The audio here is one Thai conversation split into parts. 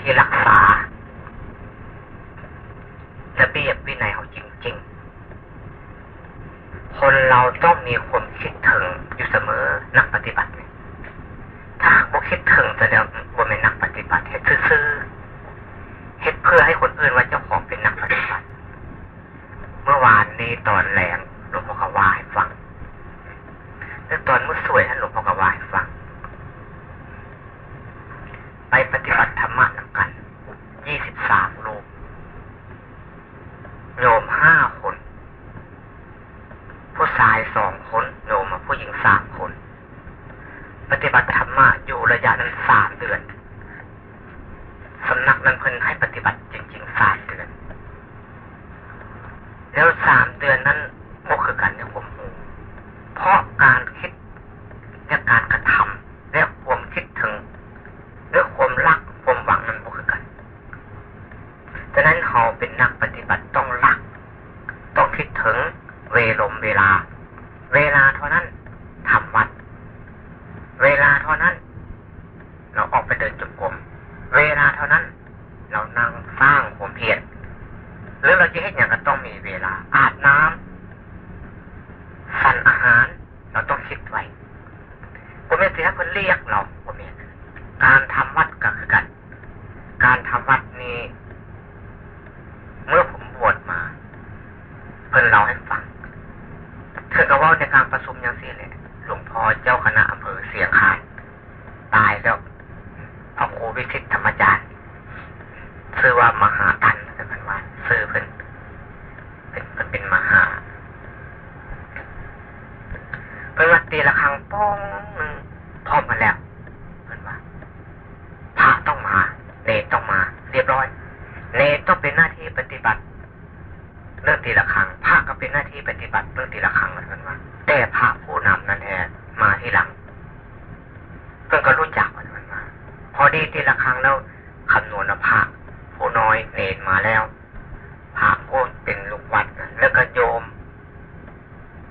ที่รักษาระเบียบวินัยเขาจริง ๆ คนเราต้องมีความคิดถึงอยู่เสมอนักปฏิบัติ ถ้าบ่คิดถึงแสดงว่าเป็นนักปฏิบัติเฮ็ดซื่อเฮ็ดเพื่อให้คนอื่นว่าเจ้าของเป็นนักปฏิบัติ เมื่อวานนี้ตอนแรงหลวงพ่อกว่าให้ฟังแล้วตอนมื้อสวยท่านหลวงพ่อกว่าให้ฟัง ไปปฏิบัติธรรมะนำกัน ยี่สิบสามลูกโยมห้าคน ผู้ชายสองคนโยมผู้หญิงสามคน ปฏิบัติธรรมะอยู่ระยะนั้นสามเดือน สำนักนั้นเพิ่นให้ปฏิบัติจริงๆสามเดือน แล้วสามเดือนนั้นก็คือการเนี่ยผมหูเพราะการคิดและการกระทำและความคิดถึงและความรักความหวังนั้นก็คือกันฉะนั้นเขาเป็นนักปฏิบัติต้องรัก ต้องคิดถึงเวลมเวลา เวลาเท่านั้นทำวัด เวลาเท่านั้น เราออกไปเดินจุกรมเวลาเท่านั้น เรานั่งสร้างความเพียรหรือเราจะให้อย่างก็ต้องมีเวลา อาบน้ำสั่นอาหาร เราต้องคิดไว้ผมไม่เสียคนเรียกเราผมเองการทำวัดก็คือกัน การทำวัดนี้ เมื่อผมบวชมา เพิ่นเราให้ฟังเธอก็ว่าในการประชุมยังสี่เลยหลวงพ่อเจ้าคณะอำเภอเสียงคานตายแล้วพระครูวิสิตธรรมจารย์ชื่อว่ามหาตันเป็นว่าชื่อเพิ่นเป็นเพิ่นเป็นมหาเพิ่นว่าตีละครังป้องหนึ่งพร้อมมาแล้วเพิ่นว่าพระต้องมา เนตต้องมา เรียบร้อย เนตต้องเป็นหน้าที่ปฏิบัติเรื่องตีละครังพระก็เป็นหน้าที่ปฏิบัติเรื่องตีละครังเหมือนว่า แต่พระผู้นำนั่นแท้มาที่หลังเพื่อนก็รู้จักมันมันมาพอดีตีละครังแล้วคำนวณพระผู้น้อยเนนมาแล้วพระผู้เป็นลูกวัดแล้วก็โยม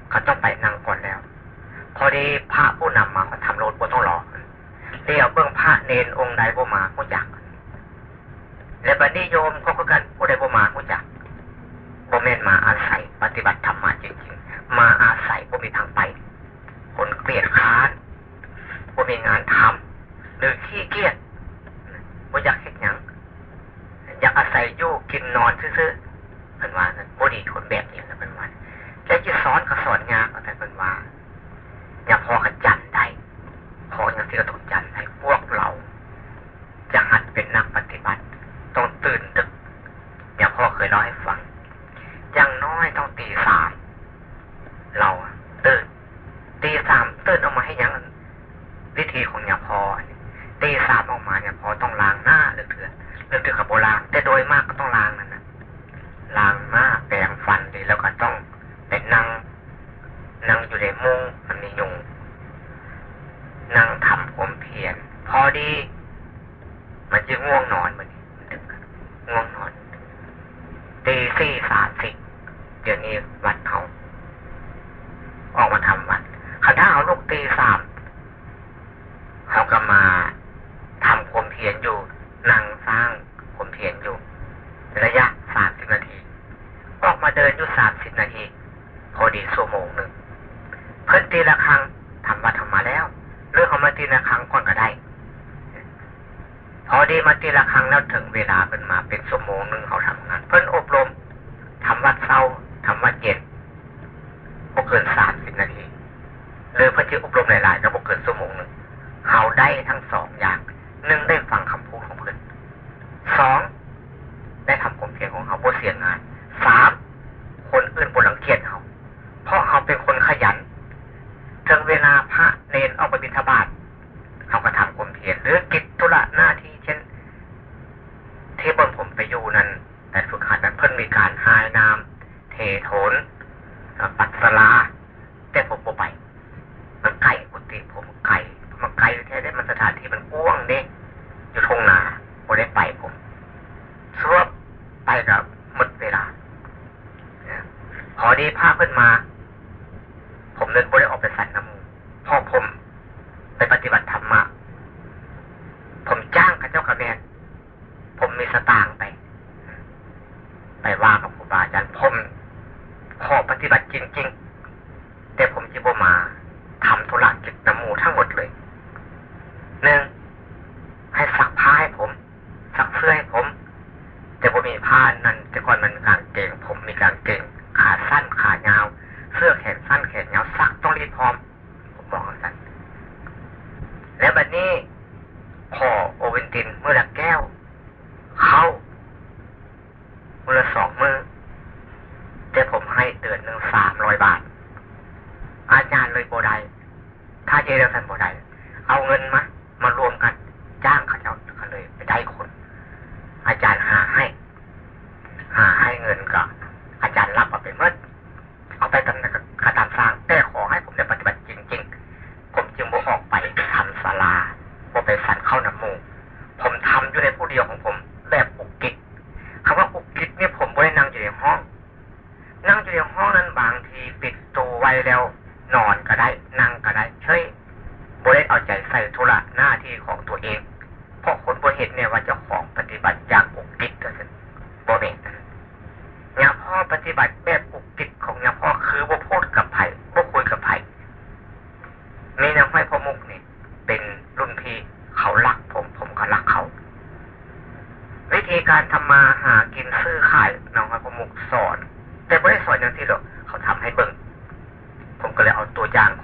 เขาต้องไปนั่งก่อนแล้ว พอ ดีพระผู้นำมาเขาทำรถบ่ต้องรอเดี๋ยวเบื้องพระเนนองค์ใดบ่มาผู้จัก และบัดนี้โยมเขาก็กันผู้ใดบ่มาผู้จักบ่แม่นมาอาศัย ปฏิบัติธรรมจริงๆ มาอาศัยบ่มีทางไป คนเกลียดค้านบ่มีงานทำหรือขี้เกียจบ่อยากเห็นยังอยากอาศัยอยู่กินนอนซื่อๆเป็นว่าบ่ดีคนแบบนี้นะเป็นว่าจะจะสอนก็สอนยากแต่เป็นว่า อย่าพอขจันได้พออย่างที่เราต้องจันให้พวกเรา จะหัดเป็นนักปฏิบัติ ต้องตื่นดึก อย่างพ่อเคยเล่าให้ฟัง อย่างน้อยต้องตีสาม เราตื่น ตีสามตื่นออกมาให้ยังวิธีของอย่างพอตีสามออกมาเนี่ยพอต้องล้างหน้าเลือกเถื่อเลือกเถื่อกับโบราณแต่โดยมากก็ต้องล้างนั่นนะล้างหน้าแปรงฟันดีแล้วก็ต้องเป็นนั่งนั่งอยู่ในมุ้งมันมียุงนั่งทำความเพียรพอดี มันจะง่วงนอนมันง่วงนอนตีสี่สามสิบเดี๋ยวนี้วัดเขาออกมาทำวัดเขาถ้าเอาลูกตีสามเขาก็มาทำความเพียรอยู่ นั่งสร้างความเพียรอยู่ ระยะสามสิบนาที ออกมาเดินอยู่สามสิบนาที พอดีชั่วโมงหนึ่ง เพิ่นตีละครั้งทำวัดทำมาแล้วเรื่องของมาตีละครั้งก่อนก็ได้ พอดีมาตีละครั้งแล้วถึงเวลาเป็นมาเป็นชั่วโมงหนึ่งเขาทำงาน เพิ่นอบรมทำวัดเศร้าทำวัดเย็นบ่เกินสามสิบนาทีหรือเพื่อที่อบรมหลายๆก็บ่เกินชั่วโมงหนึ่งเขาได้ทั้งสองอย่างหนึ่งได้ฟัง อาไปบิณฑบาตเขาก็ทำความเพียรหรือกิจธุระหน้าที่เช่น ที่บนผมไปอยู่นั้นแต่ฝึกหัดนั้นเพิ่นมีการหายน้ำเทโถนปัสลาแต่ผมบ่ไป มันไกลกุฏิผมไกลมันไกลแค่ได้มันสถานที่มันก้วงเนี่อยู่ทงนาผมได้ไปผมสวบไปกับหมดเวลาพอดีพาเพิ่นมา ผมเดินบ่ได้ออกไปสั่นน้ำมูพอผม ฏิบัติธรรมะ ผมจ้างข้าเจ้าข้าแม่ผมมีสตาง a chi đâu thành bộ này. Ông in má. Chàng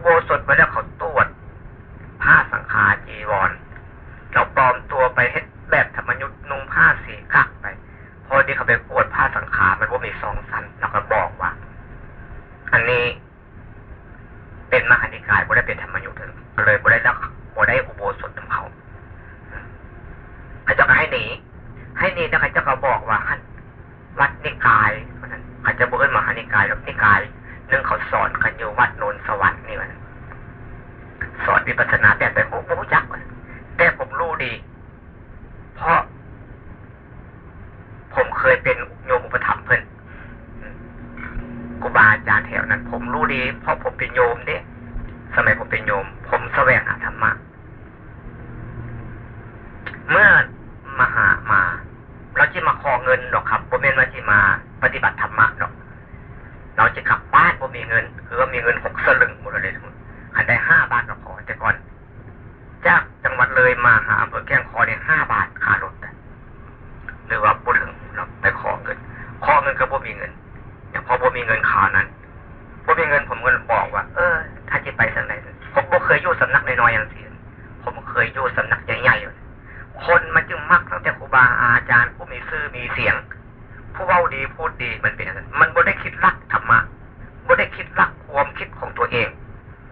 อุโบสถไว้แล้ว เราจะขับบ้านก็มีเงินคือว่ามีเงินหกสลึงหมดเลยทุกคนคัได้ห้าบาทก็พอแต่ก่อน จากจังหวัดเลยมาหาอำเภอแก้งคอเนี่ห้าบาทค่ารถหรือว่าบุถึงเราไปขอเงินขอเงินก็บ่มีเงินอย่างพอบ่มีเงินขานั้นบ่มีเงินผมก็บอกว่า เออ ถ้าจะไปสักไหนผมก็เคยอยู่สำนักน้อยๆอย่างเสียผมเคยอยู่สำนักใหญ่ๆคนมันจึงมักตั้งแต่ครูบาอาจารย์ผู้มีชื่อมีเสียง ผู้เว้าดีพูดดีมันเป็นอย่านั้มันบ่ได้คิดรักธรรมะบ่ได้คิดรักความคิดของตัวเอง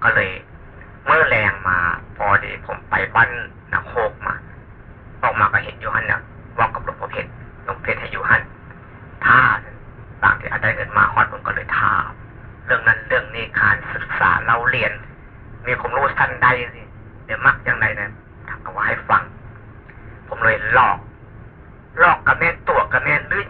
ก็เลย เมื่อแรงมาพอดีผมไปบ้านนักโคกมา ออกมาก็เห็นอยู่หันเนี่ยว่ากับหลวงพ่อเพชรหลวงเพชรให้อยู่หันท่าต่างที่อาจารย์เงินมาฮอดผมก็เลยท้าเรื่องนั้นเรื่องนี้การศึกษาเราเรียน มีผมรู้ทันใดสิเดี๋ยวมักอย่างไรนะทำเอาไว้ให้ฟัง ผมเลยหลอกหลอกกับแม่ตัวกับแม่ลื่น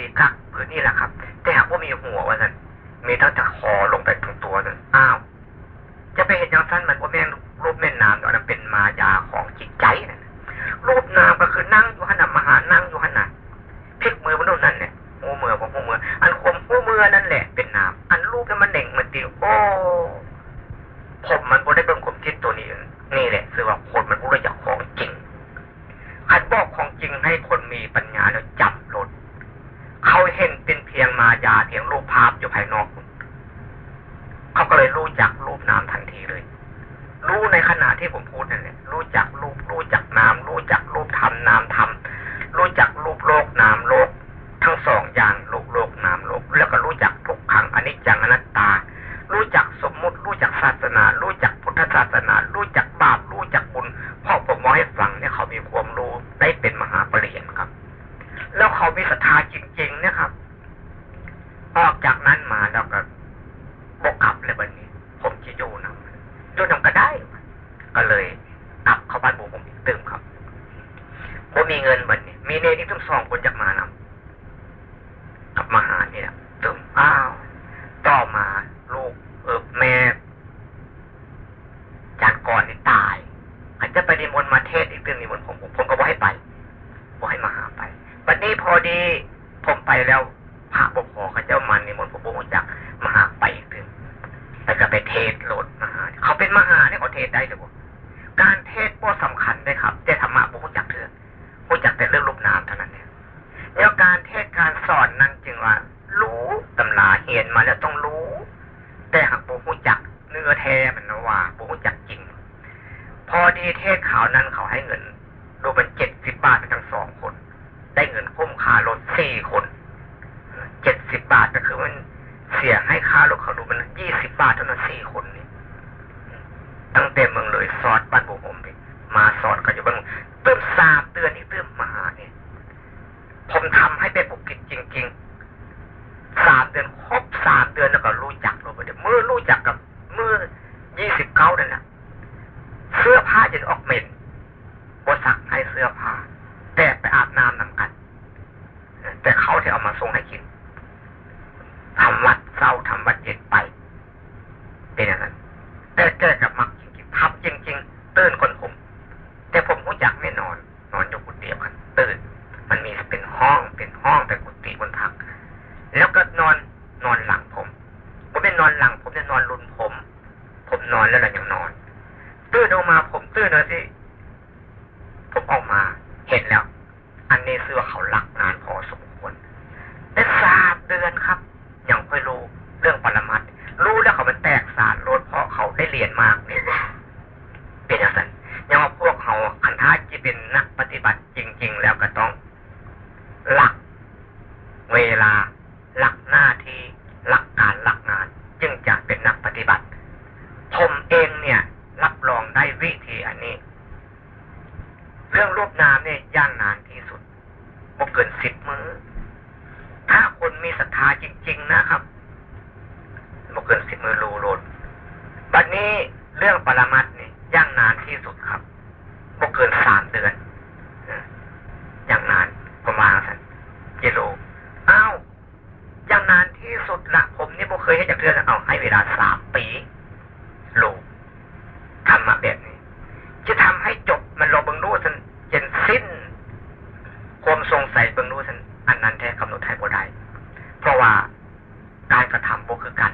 สีกักผืนนี่แหละครับ แต่หากว่ามีหัวว่านั้นมีตั้งแต่คอลงไปถึงตัวนั่นอ้าว จะไปเห็นอย่างสั้นมันว่าแม่งรูปแม่น้ำอันเป็นมายาของจิตใจนั่นรูปนามก็คือนั่งอยู่หันน่ะมหานั่งอยู่หันน่ะพลิกมือมันนู่นนั่นเนี่ยหูมือของหูมือ อันคมหูมือนั่นแหละเป็นนามอันรูปมันเด่งมันตีโอ้ผมมันบ่ได้เป็นผมคิดตัวนี้นี่แหละคือว่าคนมันรู้จักของจริงขันบอกของจริงให้คนมีปัญญาแล้วจับ เขาเห็นเป็นเพียงมายาเพียงรูปภาพอยู่ภายนอกเขาก็เลยรู้จักรูปนามทันทีเลย รู้ในขณะที่ผมพูดนั่นแหละรู้จักรูปรู้จักนาม รู้จักรูปธรรมนามธรรมรู้จักรูปโลกนามโลก ทั้งสองอย่างโลกโลกนามโลก แล้วก็รู้จักทุกขังอนิจจังอนัตตา รู้จักสมมุติ รู้จักศาสนา รู้จักพุทธศาสนา รู้จักบาปรู้จักบุญพ่อผมมองให้ฟังเนี่ยเขามีความรู้ได้เป็นมหาปรริญญาครับ แล้วเขามีศรัทธาจริงๆนะครับ ออกจากนั้นมาแล้วก็บกกลับเลยวันนี้ ผมจะอยู่นำอยู่นำก็ได้ ก็เลยกลับเข้าบ้านบุผมอีกตื่มครับผมมีเงินวันนี้ มีเนที่ทั้งสองคนจากมานำกลับมาหาเนี่ยตื่มอ้าว ต่อมาลูกเออแม่จานก่อนนี่ตายอาจจะไปนิมนต์มาเทศอีกเรื่องนิมนต์ผมผมก็บอกให้ไปบอกให้มาหาไปวันนี้พอดีผมไปแล้วพระบกขอเขาเจ้ามันนิมนต์ผมบอกจากมหาไปถึงแล้วก็ไปเทศโหลดมหา เขาเป็นมหาเนี่ยเขาเทศได้หรือเปล่าการเทศก็สำคัญได้ครับแต่ธรรมะผมรู้จักเถอะรู้จักแต่เรื่องรูปนามเท่านั้นเนี่ยแล้วการเทศการสอนนั้นจึงว่า รู้ตำราเห็นมาแล้วต้องรู้ แต่หากผมรู้จักเนื้อแท้มันนะว่าผมรู้จักจริง พอดีเทศข่าวนั้นเขาให้เงินดูเป็นเจ็ดสิบบาททั้งสองคน ได้เงินคุ้มค่ารถสี่คนเจ็ดสิบบาทก็คือมันเสียให้ค่ารถเขาดูมันยี่สิบบาทเท่านั้นสี่คนนี่ตั้งแต่เมืองเลยสอดบ้านบุผมไปมาสอดก็อยู่บ้านเติมสามเตือนนี่เติมมาหาเนี่ยผมทำให้เป็นบุกิจจริงๆสามเดือนครบสามเดือนแล้วก็รู้จักเราไปเดี๋ยวมือรู้จักกับมือยี่สิบเก้านั่นแหละเสื้อผ้าจะออกเหม็นบ สื้อผ้าแต่ไปอาบน้ำนำกัน แต่เขาที่เอามาส่งให้กินทำวัดเศร้าทำวัดเย็นไป เป็นอย่างนั้น แต่แก้กับมักจริงๆทำจริงๆตื่นคนผม แต่ผมรู้จักไม่นอน นอนอยู่กุฏิกันตื่น มันมีเป็นห้องเป็นห้องเป็นกุฏิบนพัก แล้วก็นอนนอนหลังผมผมเป็นอนหลัง ผมจะนอนรุนผม ผมนอนแล้วเรายังนอน ตื่นออกมาผมตื่นเลยสิ ผมออกมาเห็นแล้ว อันนี้เสื้อเขาหลักงานพอสมควรแต่สามเดือนครับ ยังค่อยรู้เรื่องปรมัตรู้แล้วเขามันแตกสารโลดเพราะเขาได้เรียนมากเนี่ยเป็นอย่างนั้นยังว่าพวกเขาคันท้าจะเป็นนักปฏิบัติจริง ๆ แล้วก็ต้องหลัก เวลาหลักหน้าที่หลักการหลักงาน จึงจะเป็นนักปฏิบัติผมเองเนี่ย รับรองได้วิธีอันนี้ เรื่องรูปนามเนี่ยย่างนานที่สุดบ่เกินสิบมือ้อ ถ้าคนมีศรัทธาจริง ๆ นะครับบ่เกินสิบมือรูโลดบัดนี้เรื่องปรมัตเนี่ยย่างนานที่สุดครับบ่เกินสามเดือนอย่างนานประมาณสักกิโลอ้าวอย่างนานที่สุดละผมนี่บ่เคยให้จากเดือนเอาให้เวลาสามปีโลทำมาแบบนี้ จะทำให้จบมันรอเบิ่งรู้สันจนสิ้นความสงสัยเบิ่งรู้สันอันนั้นแท้กำหนดให้บ่ได้ เพราะว่าการกระทำบ่คือกัน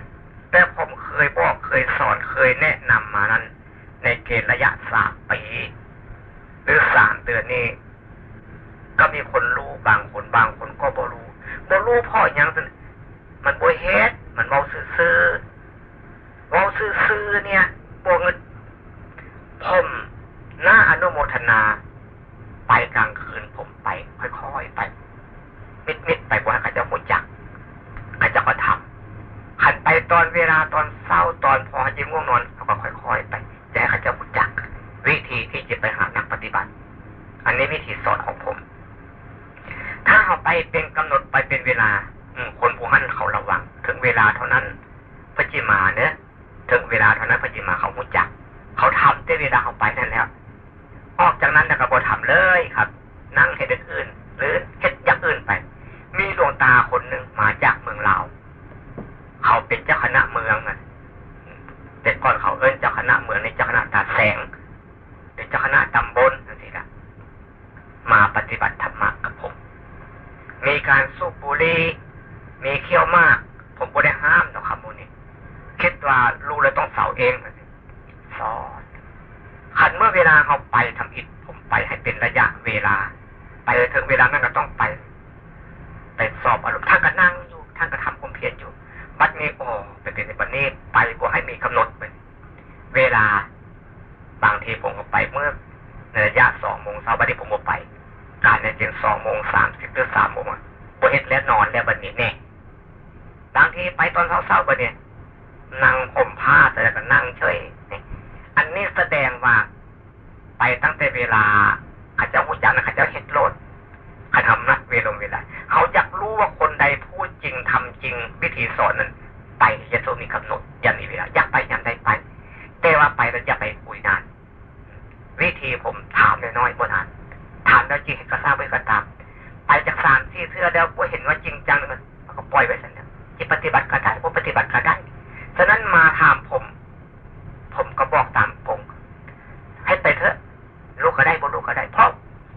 แต่ผมเคยบอกเคยสอนเคยแนะนำมานั้น ในเกณฑ์ระยะสามปี หรือสามเดือนนี้ ก็มีคนรู้บางคนบางคนก็บ่รู้บ่รู้เพราะยังสันมันบ่เฮ็ดมันเว้าซื่อๆเว้าซื่อๆเนี่ยบ่เงินผมน่าอนุโมทนา ไปกลางคืนผมไป ค่อยๆไป มิดๆไปบ่ให้เขาจะหูจักเขาจะก็ทำขันไปตอนเวลาตอนเศร้าตอนพอจะง่วงนอนเขาก็ค่อยๆไปจะให้เขาจะหูจัก วิธีที่จะไปหานักปฏิบัติ อันนี้วิธีสอนของผม ถ้าเอา ไปเป็นกำหนดไปเป็นเวลา อืคนผู้นั้นเขาระวัง ถึงเวลาเท่านั้นพระจิมาเนี่ยถึงเวลาเท่านั้นพระจิมาเขาหูจัก เขาทำได้เวลาเขาไปนั่นแล้ว ออกจากนั้นแล้วก็บอทำเลยครับ นั่งเห็ดอื่น หรือเห็ดอย่างอื่นไป มีดวงตาคนหนึ่งมาจากเมืองลาวเขาเป็นเจ้าคณะเมืองอะแต่ก่อนเขาเอิ้นเจ้าคณะเมืองในเจ้าคณะตาแสงเป็นเจ้าคณะตำบลนั่นสิละมาปฏิบัติธรรมะกับผ มีการสูบบุหรี่มีเขี้ยวมาก ผมก็ได้ห้ามต่อคำมูนี้คิดว่ารู้แล้วต้องเสาเองสอนขันเมื่อเวลาเขาไปทำอิฐผมไปให้เป็นระยะเวลา ไปถึงเวลานั้นก็ต้องไป ไปสอบอารมณ์ท่านก็นั่งอยู่ท่านก็ทำความเพียรอยู่ บัดนี้โอ้ไปเป็นบัดนี้ไปก็ให้มีกำหนดไปเวลา บางทีผมก็ไปเมื่อในระยะสองโมงเช้าบัดนี้ผมก็ไป การในเจียงสองโมงสามสิ บหรือสามโมงบเฮ็ดแล้วนอนแล้วบัดนี้แน่บางทีไปตอนเช้าๆบัดนี้นั่งผมผ้าแต่ก็นั่งเฉยอันนี้แสดงว่า ไปตั้งแต่เวลาอาจจะหุจักนะเขาจะเฮ็ดโลดเขาทำนะเวลาเวลาเขาอยากรู้ว่าคนใดพูดจริงทำจริง วิธีสอนนั้น ไปจะต้องมีกำหนดยันมีเวลาอยากไปยันได้ไป แต่ว่าไปแล้วอย่าไปคุยนาน วิธีผมถามน้อยๆบนานถามแล้วจริงก็ทราบไว้ก็ตาม ไปจากสามที่เสื้อแล้วก็เห็นว่าจริงจังมันก็ปล่อยไว้สันเนี่ยจะปฏิบัติก็ได้ผมปฏิบัติก็ได้ฉะนั้นมาถามผม ผมก็บอกตามปงให้ไปเถอะลูกก็ได้บ่ลูกก็ได้ เพราะ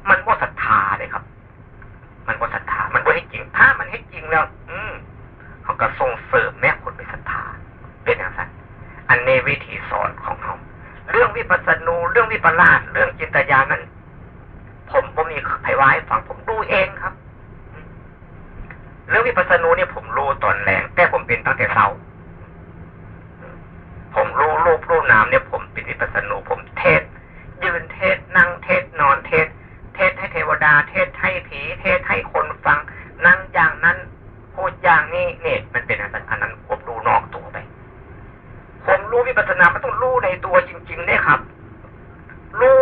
มันว่าศรัทธาเลยครับ มันว่าศรัทธา มันว่าให้จริง ถ้ามันให้จริงแล้ว อืมเขาก็ส่งเสริมแม่คนไปศรัทธา เป็นอย่างนั้นอันนี้วิธีสอนของเขาเรื่องวิปัสสนูเรื่องวิปลาสเรื่องจินตญาณนั้น ผมผมมีไผไว้ฟังผมดูเองครับเรื่องวิปัสสนูเนี่ยผมรู้ตอนแรงแต่ผมเป็นตั้งแต่เช้าผมรู้รูปรูปนามเนี่ย ผมเป็นวิปัสสนูผมเทศ ยืนเทศนั่งเทศนอนเทศ เทศให้เทวดา เทศให้ผีเทศให้คนฟัง นั่งอย่างนั้นพูดอย่างนี้เนี่ยมันเป็นอันนั้นผมรู้นอกตัวไป ผมรู้วิปัสสนามันต้องรู้ในตัวจริงๆเนี่ยครับ รู้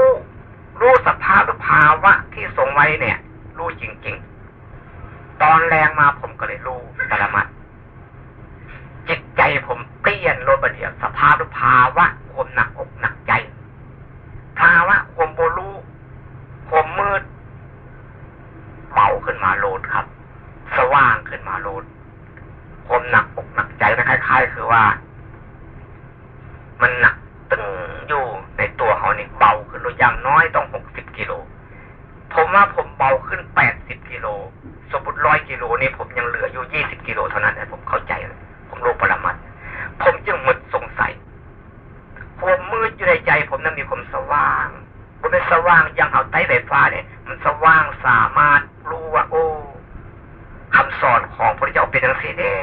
รู้สภาพหรือภาวะที่ทรงไว้เนี่ย รู้จริง ๆ ตอนแรงมาผมก็เลยรู้ปรมัตจิตใจผมเปลี่ยนโลประเดียวสภาพหรือภาวะความหนักอกหนักใจ ภาวะความโบลูความมืดเบาขึ้นมาโลดครับ สว่างขึ้นมาโลดความหนักอกหนักใจคล้ายๆ คือว่า มันหนักตึงอยู่ในตัวเขานี่ เบาขึ้นอย่างน้อยต้องหกสิบกิโล ผมว่าผมเบาขึ้นแปดสิบกิโล สมมติร้อยกิโลนี่ผมยังเหลืออยู่ยี่สิบกิโลเท่านั้นแต่ผมเข้าใจ ผมรู้ปรมัตผมจึงหมดสงสัยความมืดอยู่ในใจ ผมนั้นมีความสว่างมันเป็นสว่างยังเอาไต้ไฟฟ้าเนี่ย มันสว่างสามารถรู้ว่า โอ้คำสอนของพระเจ้าเป็นอย่างนี้เด้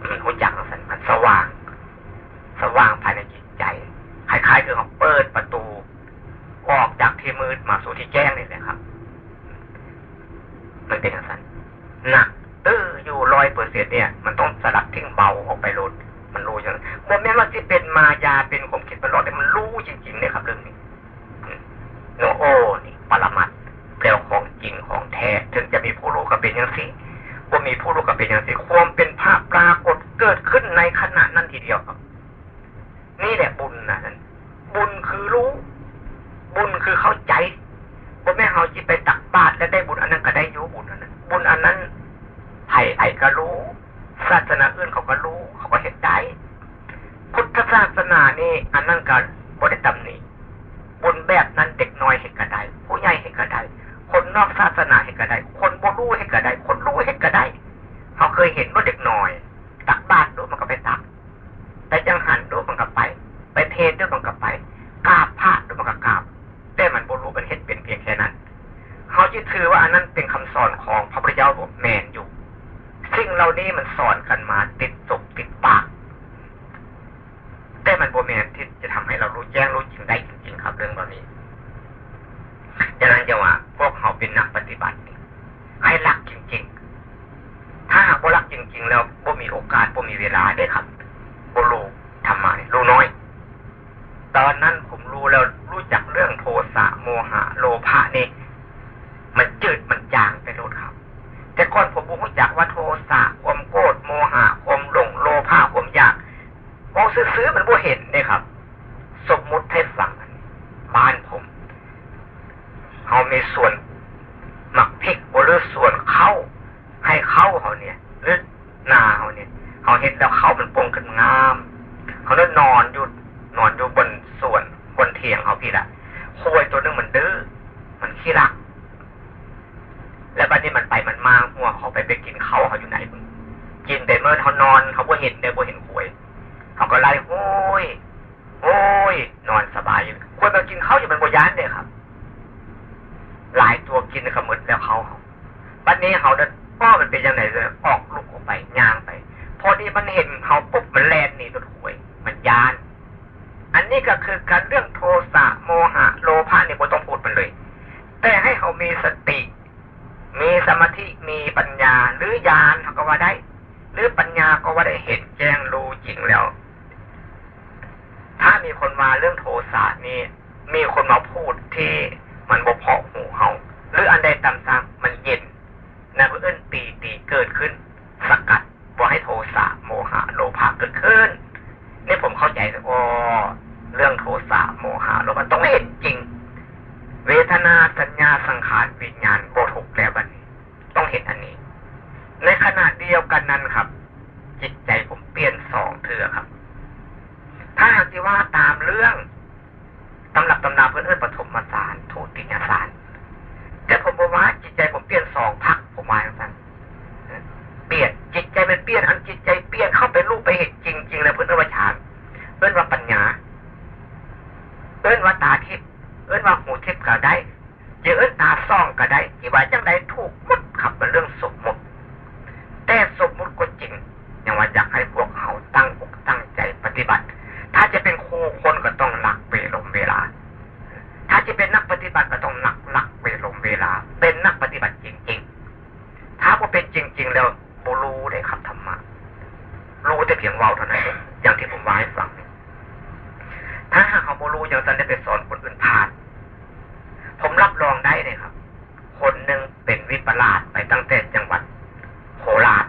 มันหัวจักสันมันสว่าง สว่างภายในจิตใจคล้ายๆคือเขาเปิดประตู ออกจากที่มืดมาสู่ที่แจ้งนี่แหละครับ มันเป็นอย่างนั้นหนักตื้ออยู่ร้อยเปอร์เซ็นเนี่ย มันต้องสลัดทิ้งเบาออกไปลดมันรู้อย่างนั้นโมเมนต์ว่าที่เป็นมายาเป็นข่มคิดตลอดแต่มันรู้จริงๆเนี่ยครับเรื่องนี้โนโอ้นี่ปรมัดแปลของจริงของแท้ถึงจะมีผู้รู้ก็เป็นอย่างสิว่ามีผู้รู้ก็เป็นอย่างสิความเป็นภาพปรากฏเกิดขึ้นในขณะนั้นทีเดียวครับ นี่แหละบุญนะบุญคือรู้ บุญคือเข้าใจว่แม่เขาจิไปตักบาตรแล้วได้บุญอันนั้นก็ได้ยุบุญอันนั้นบุญอันนั้นไผ่ไผ่ก็รู้ศาสนาอื่นเขาก็รู้เขาก็เห็นได้พุทธศาสนานี่อันนั้นก็บริตำหนิบุญแบบนั้นเด็กน้อยเห็นก็ได้ผู้ใหญ่เห็นก็ได้คนนอกศาสนาเห็นก็ได้คนบ่รู้เห็นก็ได้คนรู้เห็นก็ได้เขาเคยเห็นว่าเด็กน้อย ตักบาตรดูมันก็ไปตัก แต่จังหันดูมันก็ไป ไปเทศด้วยมันก็ไปกราบพระด้วยมันก็ แต่มันบ่รู้มันเห็นเป็นเพียงแค่นั้นเขาจะถือว่าอันนั้นเป็นคำสอนของพระพุทธเจ้าบอกแมนอยู่สิ่งเหล่านี้มันสอนกันมาติดจกติดปาก แต่มันโบแมนที่จะทำให้เรารู้แจ้งรู้จริงได้จริง ๆ ครับเรื่องเหล่านี้ฉะนั้นจะว่าพวกเขาเป็นนักปฏิบัติ ให้รักจริง ๆ ถ้าหากว่ารักจริง ๆ แล้วบ่มีโอกาสบ่มีเวลาได้ครับบ่รู้ทำไมรู้น้อย ตอนนั้นผมรู้แล้ว จักเรื่องโทสะโมหะ โลภะนี่มันจืดมันจางไปรู้ครับ แต่ก่อนผมรู้จักว่าโทสะความโกรธโมหะความหลงโลภะความอยากมองซื้อๆมันบ่เห็นเนี่ยครับ สมมุติให้ฟังบ้านผมเขามีส่วนหมักพริกหรือส่วนเข้าให้เข้าเขาเนี่ยหรือนาเขาเนี่ยเขาเห็นแล้วเข้ามันปงขึ้นงามเขาเลยนอนอยู่นอนอยู่บน นเทียงเขาพี่ละโคยตัวนึงมันดื้อมันขี้รัก แล้วบัดนี้มันไปมันมาหัวเขาไปไปกินเขาเขาอยู่ไหนมึงกินแต่เมื่อเขานอนเขาบ่เห็นเดี๋ยบ่เห็นหวยเขาก็ไล่โอ้ยโอ้ย นอนสบายอยู่ควรมากินเขาอยู่เป็นบยานเลยครับ หลายตัวกินขมึดแล้วเขาบัดนี้เขาเดินพ่อมันเป็นยังไงเลยออกลุกออกไปย่างไป พอดีมันเห็นเขาปุ๊บมันแลนนี่ตัวหวย มันยาน อันนี้ก็คือการเรื่อง ไม่ต้องพูดมันเลย แต่ให้เขามีสติ มีสมาธิมีปัญญาหรือญาณเขาก็ว่าได้ หรือปัญญาก็ว่าได้เห็นแจ้งรู้จริงแล้ว ถ้ามีคนมาเรื่องโทสะนี่มีคนมาพูดที่มันบ่เพาะหูเขาหรืออันใดตามซ้ำมันเย็นนะเพื่อนตีตีเกิดขึ้น สกัดบ่ให้โทสะโมหะโลภะเกิดขึ้นนี่ผมเข้าใจเลยอ๋อเรื่องโทสะโมหะโลภะต้องเห็นจริง เวทนาสัญญาสังขารวิญญาณโบถูกแล้วบันนี้ ต้องเห็นอันนี้ ในขณะเดียวกันนั้นครับ จิตใจผมเปลี่ยนสองเถื่อครับ ถ้าหากที่ว่าตามเรื่องตำรับตำนาเพื่อนเอื้นปฐมสารโทติยสารแต่ผมบอกว่าจิตใจผมเปลี่ยนสองพักผมหมายสั้นเปลี่ยนจิตใจเป็นเปลี่ยนอันจิตใจเปลี่ยนเข้าไปรูปไปเห็นจริงๆแล้วเพื่อนเอื้นว่าฌานเอื้นว่าปัญญาเอื้นว่าตาทิพย์ เอื้นว่าหูทิพย์ก็ได้เยอะเอื้นตาซ่องก็ได้ที่ว่าจังใดถูกมุดขับเป็นเรื่องสมมุติแต่สมมุติก็จริงอย่างว่าอยากให้พวกเขาตั้งอกตั้งใจปฏิบัติ ถ้าจะเป็นครูคนก็ต้องหลักเวลมเวลา ถ้าจะเป็นนักปฏิบัติก็ต้องหลักหลักเวลมเวลา เป็นนักปฏิบัติจริง ๆ ถ้าว่าเป็นจริง ๆ แล้วบูรู้ได้ครับธรรมะรู้แต่เพียงเว้าเท่านั้นอย่างที่ผมว่าให้ฟัง ถ้าหากเขาโมรู้อย่างนั้นได้ไปสอนคนอื่นผ่าน ผมรับรองได้เลยครับ คนหนึ่งเป็นวิปลาสไปตั้งแต่จังหวัดโคราช